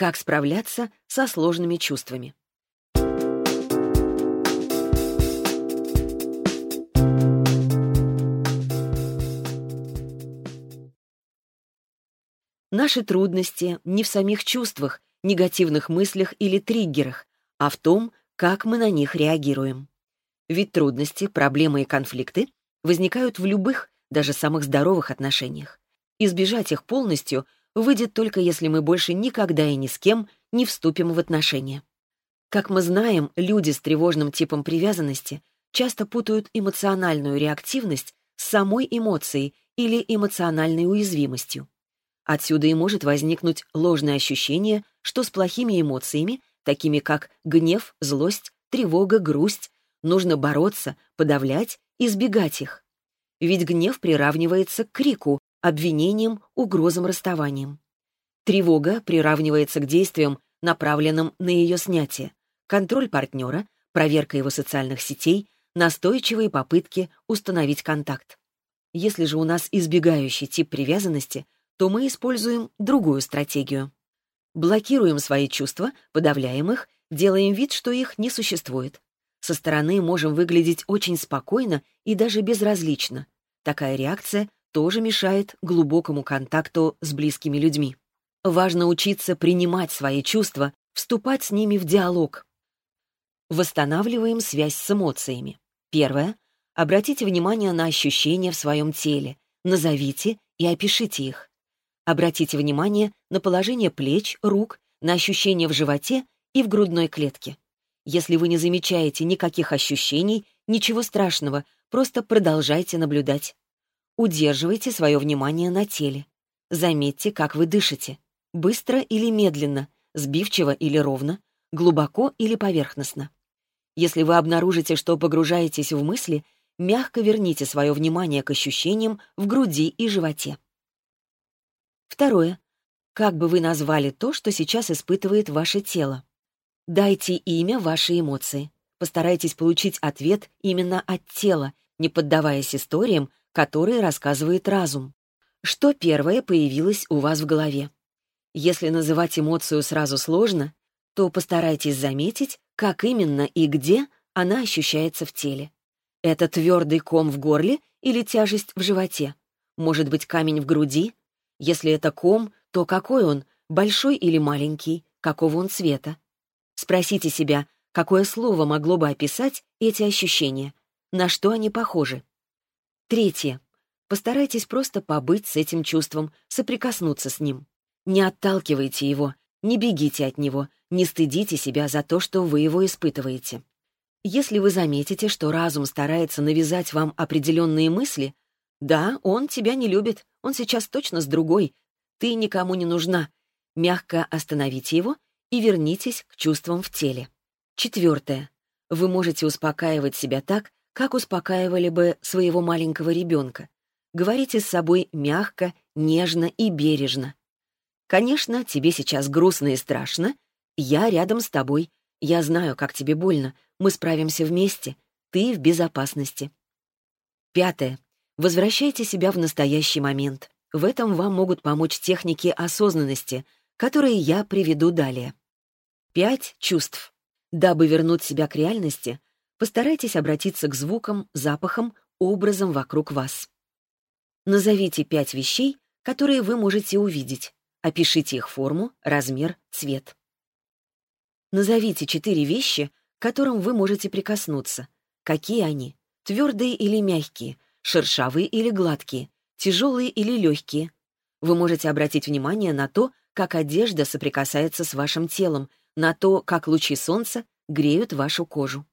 Как справляться со сложными чувствами. Наши трудности не в самих чувствах, негативных мыслях или триггерах, а в том, как мы на них реагируем. Ведь трудности, проблемы и конфликты возникают в любых, даже самых здоровых отношениях. Избежать их полностью выйдет только если мы больше никогда и ни с кем не вступим в отношения. Как мы знаем, люди с тревожным типом привязанности часто путают эмоциональную реактивность с самой эмоцией или эмоциональной уязвимостью. Отсюда и может возникнуть ложное ощущение, что с плохими эмоциями, такими как гнев, злость, тревога, грусть, нужно бороться, подавлять, избегать их. Ведь гнев приравнивается к крику, обвинениям, угрозам расставанием. Тревога приравнивается к действиям, направленным на ее снятие. Контроль партнера, проверка его социальных сетей, настойчивые попытки установить контакт. Если же у нас избегающий тип привязанности, то мы используем другую стратегию. Блокируем свои чувства, подавляем их, делаем вид, что их не существует. Со стороны можем выглядеть очень спокойно и даже безразлично. Такая реакция тоже мешает глубокому контакту с близкими людьми. Важно учиться принимать свои чувства, вступать с ними в диалог. Восстанавливаем связь с эмоциями. Первое. Обратите внимание на ощущения в своем теле. Назовите и опишите их. Обратите внимание на положение плеч, рук, на ощущения в животе и в грудной клетке. Если вы не замечаете никаких ощущений, ничего страшного, просто продолжайте наблюдать. Удерживайте свое внимание на теле. Заметьте, как вы дышите. Быстро или медленно, сбивчиво или ровно, глубоко или поверхностно. Если вы обнаружите, что погружаетесь в мысли, мягко верните свое внимание к ощущениям в груди и животе. Второе. Как бы вы назвали то, что сейчас испытывает ваше тело? Дайте имя вашей эмоции. Постарайтесь получить ответ именно от тела, не поддаваясь историям, которые рассказывает разум. Что первое появилось у вас в голове? Если называть эмоцию сразу сложно, то постарайтесь заметить, как именно и где она ощущается в теле. Это твердый ком в горле или тяжесть в животе? Может быть, камень в груди? Если это ком, то какой он, большой или маленький, какого он цвета? Спросите себя, какое слово могло бы описать эти ощущения, на что они похожи. Третье. Постарайтесь просто побыть с этим чувством, соприкоснуться с ним. Не отталкивайте его, не бегите от него, не стыдите себя за то, что вы его испытываете. Если вы заметите, что разум старается навязать вам определенные мысли, да, он тебя не любит, он сейчас точно с другой, ты никому не нужна, мягко остановите его и вернитесь к чувствам в теле. Четвертое. Вы можете успокаивать себя так, как успокаивали бы своего маленького ребенка. Говорите с собой мягко, нежно и бережно. Конечно, тебе сейчас грустно и страшно. Я рядом с тобой. Я знаю, как тебе больно. Мы справимся вместе. Ты в безопасности. Пятое. Возвращайте себя в настоящий момент. В этом вам могут помочь техники осознанности, которые я приведу далее. Пять чувств. Дабы вернуть себя к реальности, Постарайтесь обратиться к звукам, запахам, образам вокруг вас. Назовите пять вещей, которые вы можете увидеть. Опишите их форму, размер, цвет. Назовите четыре вещи, к которым вы можете прикоснуться. Какие они? Твердые или мягкие, шершавые или гладкие, тяжелые или легкие. Вы можете обратить внимание на то, как одежда соприкасается с вашим телом, на то, как лучи солнца греют вашу кожу.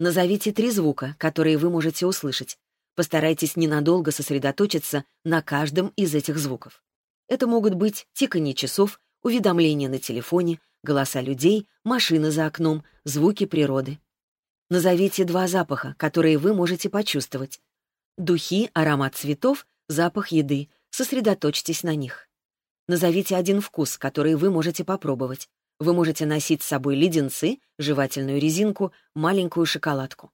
Назовите три звука, которые вы можете услышать. Постарайтесь ненадолго сосредоточиться на каждом из этих звуков. Это могут быть тиканье часов, уведомления на телефоне, голоса людей, машины за окном, звуки природы. Назовите два запаха, которые вы можете почувствовать. Духи, аромат цветов, запах еды. Сосредоточьтесь на них. Назовите один вкус, который вы можете попробовать. Вы можете носить с собой леденцы, жевательную резинку, маленькую шоколадку.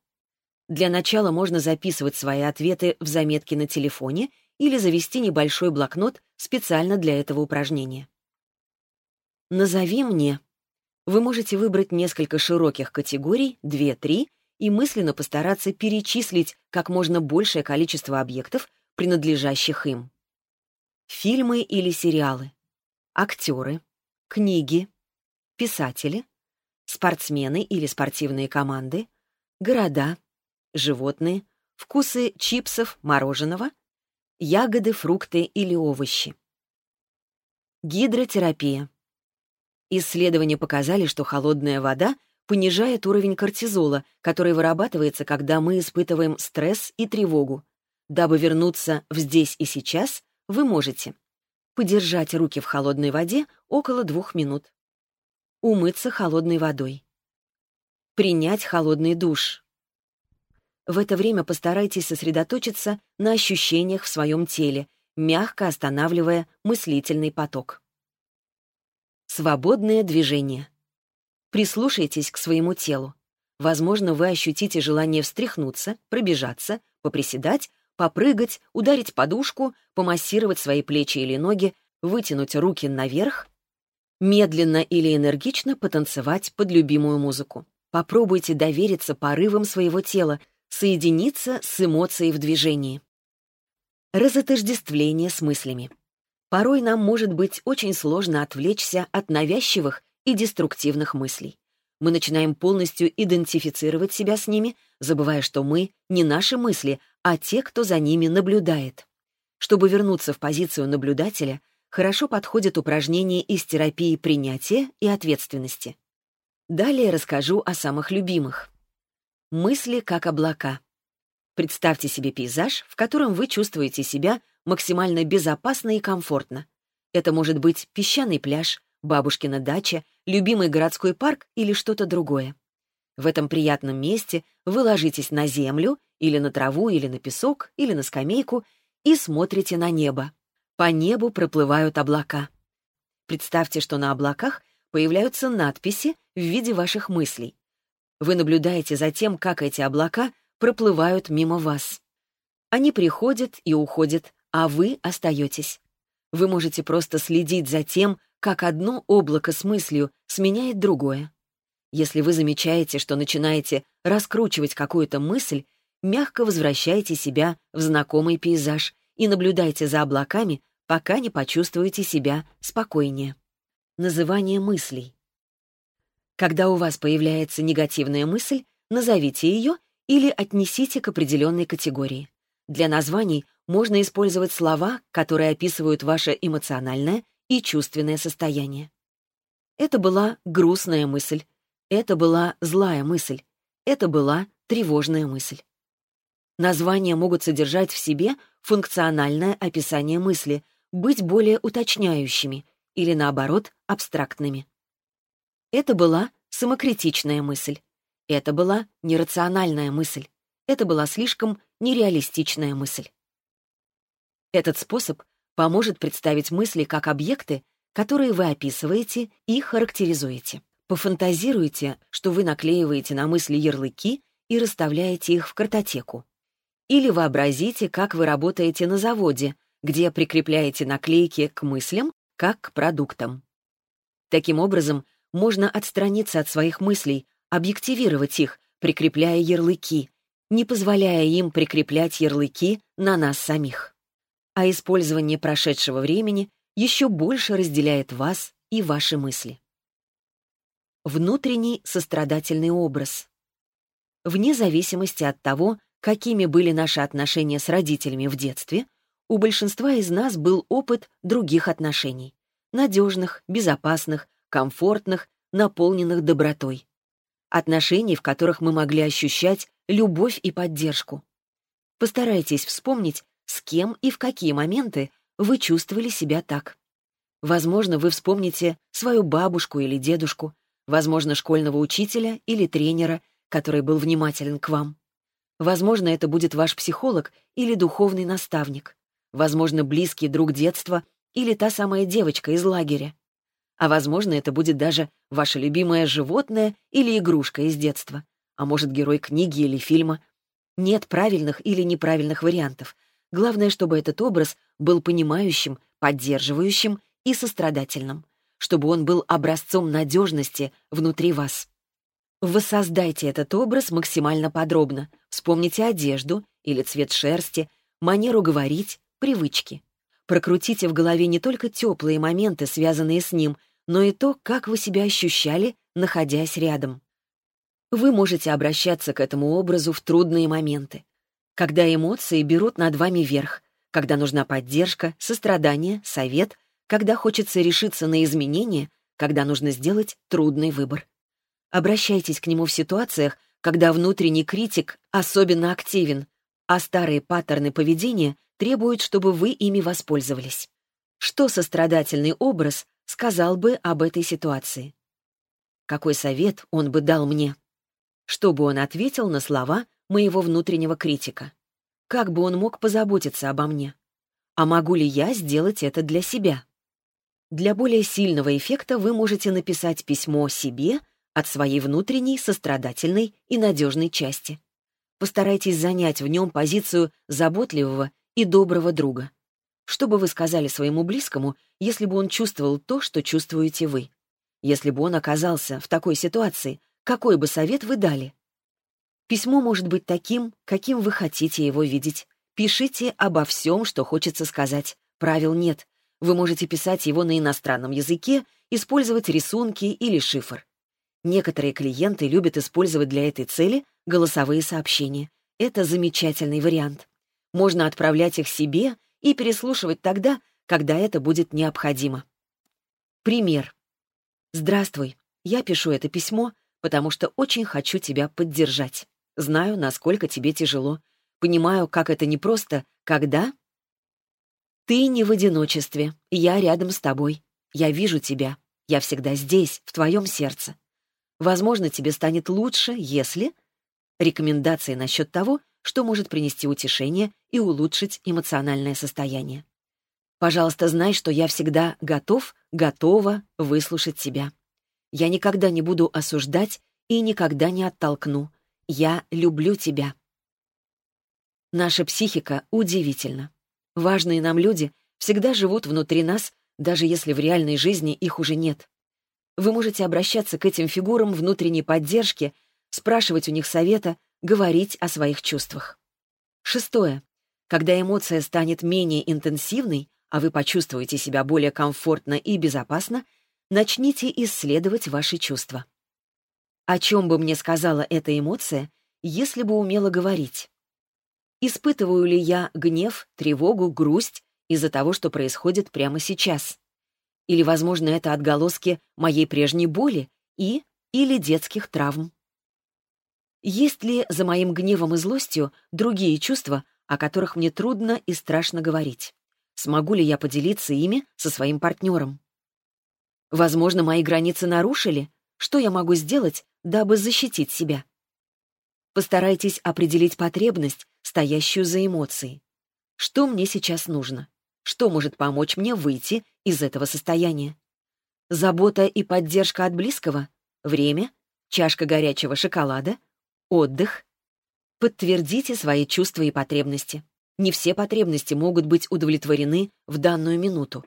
Для начала можно записывать свои ответы в заметки на телефоне или завести небольшой блокнот специально для этого упражнения. «Назови мне». Вы можете выбрать несколько широких категорий, 2-3, и мысленно постараться перечислить как можно большее количество объектов, принадлежащих им. Фильмы или сериалы, актеры, книги, писатели, спортсмены или спортивные команды, города, животные, вкусы чипсов, мороженого, ягоды, фрукты или овощи. Гидротерапия. Исследования показали, что холодная вода понижает уровень кортизола, который вырабатывается, когда мы испытываем стресс и тревогу. Дабы вернуться в здесь и сейчас, вы можете подержать руки в холодной воде около двух минут, умыться холодной водой, принять холодный душ. В это время постарайтесь сосредоточиться на ощущениях в своем теле, мягко останавливая мыслительный поток. Свободное движение. Прислушайтесь к своему телу. Возможно, вы ощутите желание встряхнуться, пробежаться, поприседать, попрыгать, ударить подушку, помассировать свои плечи или ноги, вытянуть руки наверх, медленно или энергично потанцевать под любимую музыку. Попробуйте довериться порывам своего тела, соединиться с эмоцией в движении. Разотождествление с мыслями. Порой нам может быть очень сложно отвлечься от навязчивых и деструктивных мыслей. Мы начинаем полностью идентифицировать себя с ними, забывая, что мы — не наши мысли, а те, кто за ними наблюдает. Чтобы вернуться в позицию наблюдателя, хорошо подходит упражнение из терапии принятия и ответственности. Далее расскажу о самых любимых. Мысли как облака. Представьте себе пейзаж, в котором вы чувствуете себя максимально безопасно и комфортно. Это может быть песчаный пляж, бабушкина дача, любимый городской парк или что-то другое. В этом приятном месте вы ложитесь на землю или на траву, или на песок, или на скамейку и смотрите на небо. По небу проплывают облака. Представьте, что на облаках появляются надписи в виде ваших мыслей. Вы наблюдаете за тем, как эти облака проплывают мимо вас. Они приходят и уходят, а вы остаетесь. Вы можете просто следить за тем, как одно облако с мыслью сменяет другое. Если вы замечаете, что начинаете раскручивать какую-то мысль, мягко возвращайте себя в знакомый пейзаж и наблюдайте за облаками, пока не почувствуете себя спокойнее. Называние мыслей. Когда у вас появляется негативная мысль, назовите ее или отнесите к определенной категории. Для названий можно использовать слова, которые описывают ваше эмоциональное и чувственное состояние. Это была грустная мысль, это была злая мысль, это была тревожная мысль. Названия могут содержать в себе функциональное описание мысли, быть более уточняющими или, наоборот, абстрактными. Это была самокритичная мысль. Это была нерациональная мысль. Это была слишком нереалистичная мысль. Этот способ поможет представить мысли как объекты, которые вы описываете и характеризуете. Пофантазируйте, что вы наклеиваете на мысли ярлыки и расставляете их в картотеку. Или вообразите, как вы работаете на заводе, где прикрепляете наклейки к мыслям, как к продуктам. Таким образом, можно отстраниться от своих мыслей, объективировать их, прикрепляя ярлыки, не позволяя им прикреплять ярлыки на нас самих. А использование прошедшего времени еще больше разделяет вас и ваши мысли. Внутренний сострадательный образ. Вне зависимости от того, какими были наши отношения с родителями в детстве, у большинства из нас был опыт других отношений. Надежных, безопасных, комфортных, наполненных добротой отношений, в которых мы могли ощущать любовь и поддержку. Постарайтесь вспомнить, с кем и в какие моменты вы чувствовали себя так. Возможно, вы вспомните свою бабушку или дедушку, возможно, школьного учителя или тренера, который был внимателен к вам. Возможно, это будет ваш психолог или духовный наставник. Возможно, близкий друг детства или та самая девочка из лагеря. А возможно, это будет даже ваше любимое животное или игрушка из детства. А может, герой книги или фильма. Нет правильных или неправильных вариантов. Главное, чтобы этот образ был понимающим, поддерживающим и сострадательным. чтобы он был образцом надежности внутри вас. Воссоздайте этот образ максимально подробно. Вспомните одежду или цвет шерсти, манеру говорить, привычки. Прокрутите в голове не только теплые моменты, связанные с ним, но и то, как вы себя ощущали, находясь рядом. Вы можете обращаться к этому образу в трудные моменты, когда эмоции берут над вами верх, когда нужна поддержка, сострадание, совет, когда хочется решиться на изменения, когда нужно сделать трудный выбор. Обращайтесь к нему в ситуациях, когда внутренний критик особенно активен, а старые паттерны поведения требуют, чтобы вы ими воспользовались. Что сострадательный образ сказал бы об этой ситуации? Какой совет он бы дал мне? Что бы он ответил на слова моего внутреннего критика? Как бы он мог позаботиться обо мне? А могу ли я сделать это для себя? Для более сильного эффекта вы можете написать письмо себе от своей внутренней, сострадательной и надежной части. Постарайтесь занять в нем позицию заботливого и доброго друга. Что бы вы сказали своему близкому, если бы он чувствовал то, что чувствуете вы? Если бы он оказался в такой ситуации, какой бы совет вы дали? Письмо может быть таким, каким вы хотите его видеть. Пишите обо всем, что хочется сказать. Правил нет. Вы можете писать его на иностранном языке, использовать рисунки или шифр. Некоторые клиенты любят использовать для этой цели голосовые сообщения. Это замечательный вариант. Можно отправлять их себе и переслушивать тогда, когда это будет необходимо. Пример. «Здравствуй. Я пишу это письмо, потому что очень хочу тебя поддержать. Знаю, насколько тебе тяжело. Понимаю, как это непросто, когда... Ты не в одиночестве, я рядом с тобой. Я вижу тебя. Я всегда здесь, в твоем сердце. Возможно, тебе станет лучше, если... Рекомендации насчет того, что может принести утешение и улучшить эмоциональное состояние. Пожалуйста, знай, что я всегда готов, готова выслушать тебя. Я никогда не буду осуждать и никогда не оттолкну. «Я люблю тебя». Наша психика удивительна. Важные нам люди всегда живут внутри нас, даже если в реальной жизни их уже нет. Вы можете обращаться к этим фигурам внутренней поддержки, спрашивать у них совета, говорить о своих чувствах. Шестое. Когда эмоция станет менее интенсивной, а вы почувствуете себя более комфортно и безопасно, начните исследовать ваши чувства. О чем бы мне сказала эта эмоция, если бы умела говорить? Испытываю ли я гнев, тревогу, грусть из-за того, что происходит прямо сейчас? Или, возможно, это отголоски моей прежней боли и или детских травм? Есть ли за моим гневом и злостью другие чувства, о которых мне трудно и страшно говорить? Смогу ли я поделиться ими со своим партнером? Возможно, мои границы нарушили? Что я могу сделать, дабы защитить себя. Постарайтесь определить потребность, стоящую за эмоцией. Что мне сейчас нужно? Что может помочь мне выйти из этого состояния? Забота и поддержка от близкого? Время? Чашка горячего шоколада? Отдых? Подтвердите свои чувства и потребности. Не все потребности могут быть удовлетворены в данную минуту.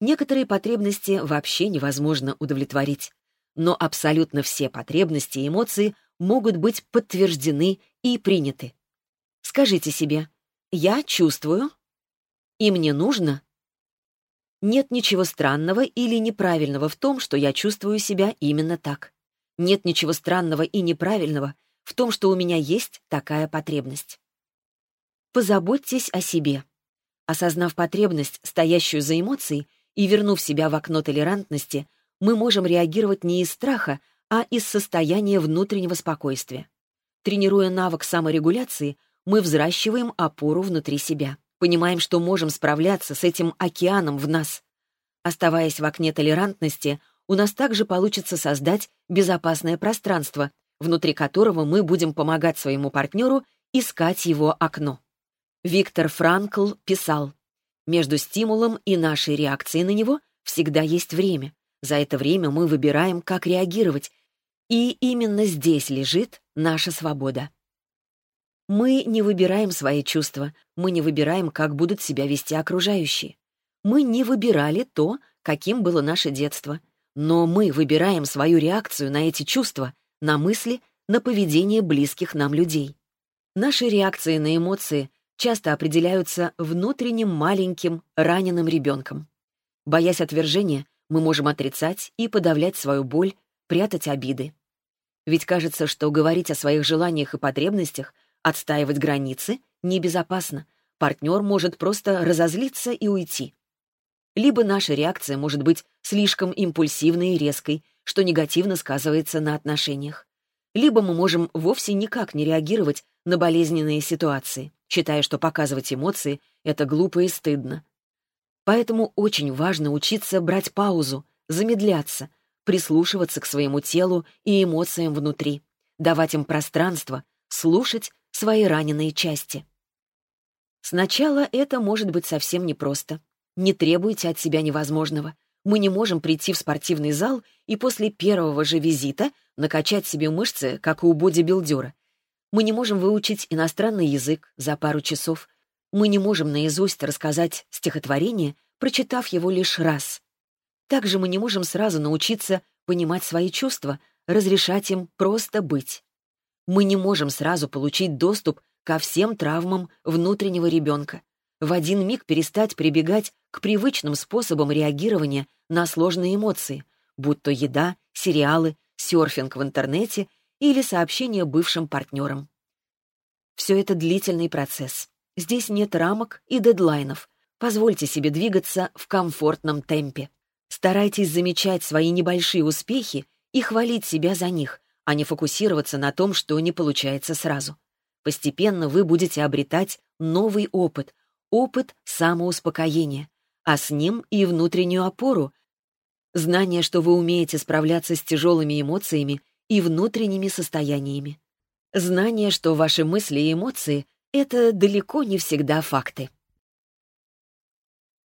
Некоторые потребности вообще невозможно удовлетворить но абсолютно все потребности и эмоции могут быть подтверждены и приняты. Скажите себе «Я чувствую» и «Мне нужно». Нет ничего странного или неправильного в том, что я чувствую себя именно так. Нет ничего странного и неправильного в том, что у меня есть такая потребность. Позаботьтесь о себе. Осознав потребность, стоящую за эмоцией, и вернув себя в окно толерантности, мы можем реагировать не из страха, а из состояния внутреннего спокойствия. Тренируя навык саморегуляции, мы взращиваем опору внутри себя, понимаем, что можем справляться с этим океаном в нас. Оставаясь в окне толерантности, у нас также получится создать безопасное пространство, внутри которого мы будем помогать своему партнеру искать его окно. Виктор Франкл писал, «Между стимулом и нашей реакцией на него всегда есть время. За это время мы выбираем, как реагировать, и именно здесь лежит наша свобода. Мы не выбираем свои чувства, мы не выбираем, как будут себя вести окружающие. Мы не выбирали то, каким было наше детство. Но мы выбираем свою реакцию на эти чувства, на мысли, на поведение близких нам людей. Наши реакции на эмоции часто определяются внутренним маленьким раненым ребенком. Боясь отвержения, мы можем отрицать и подавлять свою боль, прятать обиды. Ведь кажется, что говорить о своих желаниях и потребностях, отстаивать границы небезопасно. Партнер может просто разозлиться и уйти. Либо наша реакция может быть слишком импульсивной и резкой, что негативно сказывается на отношениях. Либо мы можем вовсе никак не реагировать на болезненные ситуации, считая, что показывать эмоции — это глупо и стыдно. Поэтому очень важно учиться брать паузу, замедляться, прислушиваться к своему телу и эмоциям внутри, давать им пространство, слушать свои раненые части. Сначала это может быть совсем непросто. Не требуйте от себя невозможного. Мы не можем прийти в спортивный зал и после первого же визита накачать себе мышцы, как у бодибилдера. Мы не можем выучить иностранный язык за пару часов. Мы не можем наизусть рассказать стихотворение, прочитав его лишь раз. Также мы не можем сразу научиться понимать свои чувства, разрешать им просто быть. Мы не можем сразу получить доступ ко всем травмам внутреннего ребенка, в один миг перестать прибегать к привычным способам реагирования на сложные эмоции, будь то еда, сериалы, серфинг в интернете или сообщения бывшим партнерам. Все это длительный процесс. Здесь нет рамок и дедлайнов. Позвольте себе двигаться в комфортном темпе. Старайтесь замечать свои небольшие успехи и хвалить себя за них, а не фокусироваться на том, что не получается сразу. Постепенно вы будете обретать новый опыт, опыт самоуспокоения, а с ним и внутреннюю опору, знание, что вы умеете справляться с тяжелыми эмоциями и внутренними состояниями. Знание, что ваши мысли и эмоции — это далеко не всегда факты.